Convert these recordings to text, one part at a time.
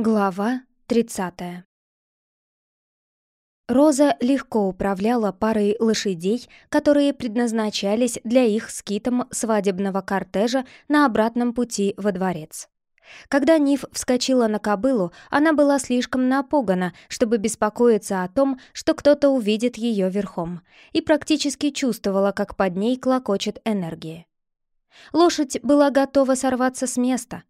Глава 30 Роза легко управляла парой лошадей, которые предназначались для их скитом свадебного кортежа на обратном пути во дворец. Когда Ниф вскочила на кобылу, она была слишком напугана, чтобы беспокоиться о том, что кто-то увидит ее верхом, и практически чувствовала, как под ней клокочет энергия. Лошадь была готова сорваться с места.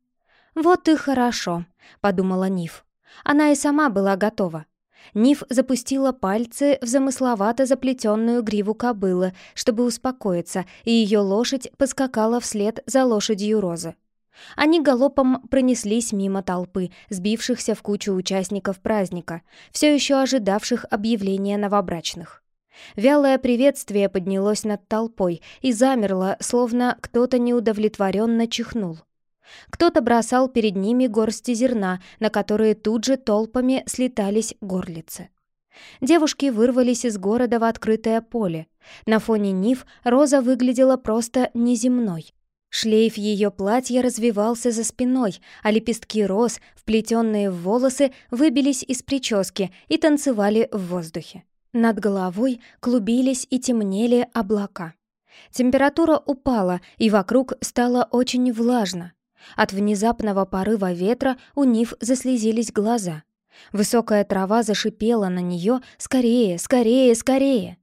«Вот и хорошо», — подумала Ниф. Она и сама была готова. Ниф запустила пальцы в замысловато заплетенную гриву кобылы, чтобы успокоиться, и ее лошадь поскакала вслед за лошадью Розы. Они галопом пронеслись мимо толпы, сбившихся в кучу участников праздника, все еще ожидавших объявления новобрачных. Вялое приветствие поднялось над толпой и замерло, словно кто-то неудовлетворенно чихнул. Кто-то бросал перед ними горсти зерна, на которые тут же толпами слетались горлицы. Девушки вырвались из города в открытое поле. На фоне нив Роза выглядела просто неземной. Шлейф ее платья развивался за спиной, а лепестки роз, вплетенные в волосы, выбились из прически и танцевали в воздухе. Над головой клубились и темнели облака. Температура упала, и вокруг стало очень влажно. От внезапного порыва ветра у Нив заслезились глаза. Высокая трава зашипела на нее «Скорее, скорее, скорее!».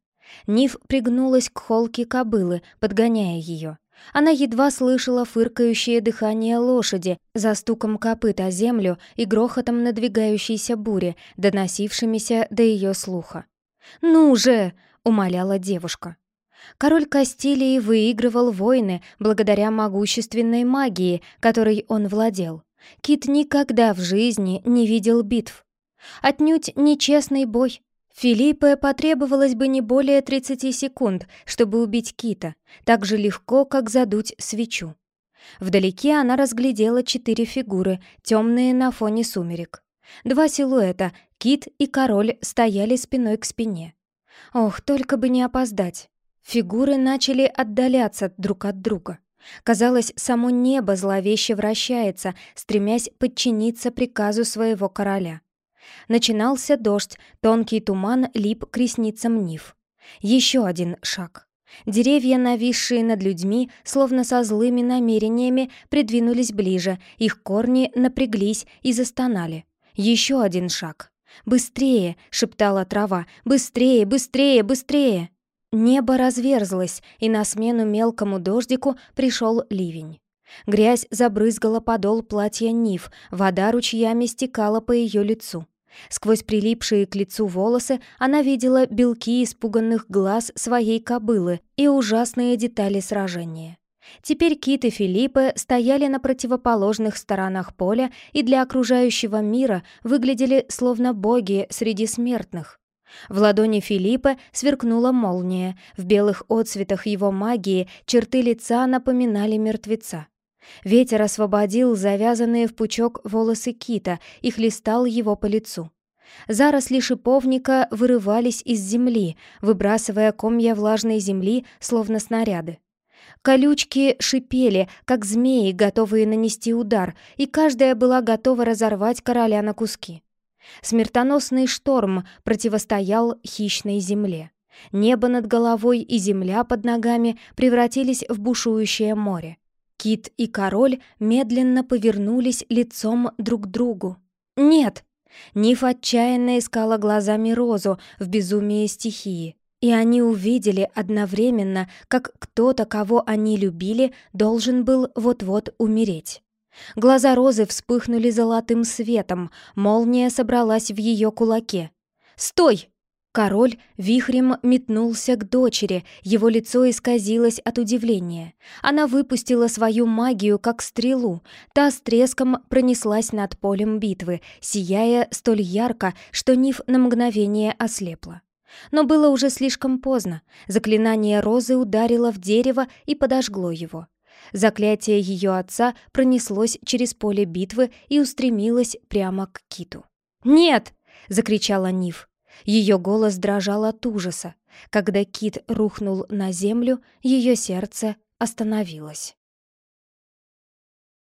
Нив пригнулась к холке кобылы, подгоняя ее. Она едва слышала фыркающее дыхание лошади за стуком копыт о землю и грохотом надвигающейся бури, доносившимися до ее слуха. «Ну же!» — умоляла девушка. Король Кастилии выигрывал войны благодаря могущественной магии, которой он владел. Кит никогда в жизни не видел битв. Отнюдь нечестный бой. Филиппе потребовалось бы не более 30 секунд, чтобы убить Кита, так же легко, как задуть свечу. Вдалеке она разглядела четыре фигуры, темные на фоне сумерек. Два силуэта, Кит и король, стояли спиной к спине. Ох, только бы не опоздать. Фигуры начали отдаляться друг от друга. Казалось, само небо зловеще вращается, стремясь подчиниться приказу своего короля. Начинался дождь, тонкий туман лип к ресницам Нив. Еще один шаг. Деревья, нависшие над людьми, словно со злыми намерениями, придвинулись ближе, их корни напряглись и застонали. Еще один шаг. «Быстрее!» — шептала трава. «Быстрее, быстрее, быстрее!» Небо разверзлось, и на смену мелкому дождику пришел ливень. Грязь забрызгала подол платья Нив, вода ручьями стекала по ее лицу. Сквозь прилипшие к лицу волосы она видела белки испуганных глаз своей кобылы и ужасные детали сражения. Теперь Кит и Филиппе стояли на противоположных сторонах поля и для окружающего мира выглядели словно боги среди смертных. В ладони Филиппа сверкнула молния, в белых отцветах его магии черты лица напоминали мертвеца. Ветер освободил завязанные в пучок волосы кита и хлестал его по лицу. Заросли шиповника вырывались из земли, выбрасывая комья влажной земли, словно снаряды. Колючки шипели, как змеи, готовые нанести удар, и каждая была готова разорвать короля на куски. Смертоносный шторм противостоял хищной земле. Небо над головой и земля под ногами превратились в бушующее море. Кит и король медленно повернулись лицом друг к другу. «Нет!» Ниф отчаянно искала глазами Розу в безумии стихии. И они увидели одновременно, как кто-то, кого они любили, должен был вот-вот умереть. Глаза Розы вспыхнули золотым светом, молния собралась в ее кулаке. «Стой!» Король вихрем метнулся к дочери, его лицо исказилось от удивления. Она выпустила свою магию, как стрелу. Та с треском пронеслась над полем битвы, сияя столь ярко, что Ниф на мгновение ослепла. Но было уже слишком поздно. Заклинание розы ударило в дерево и подожгло его. Заклятие ее отца пронеслось через поле битвы и устремилось прямо к киту. «Нет!» — закричала Ниф. Ее голос дрожал от ужаса. Когда кит рухнул на землю, ее сердце остановилось.